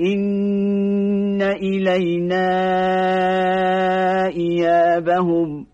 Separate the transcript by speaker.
Speaker 1: إن إلينا إيابهم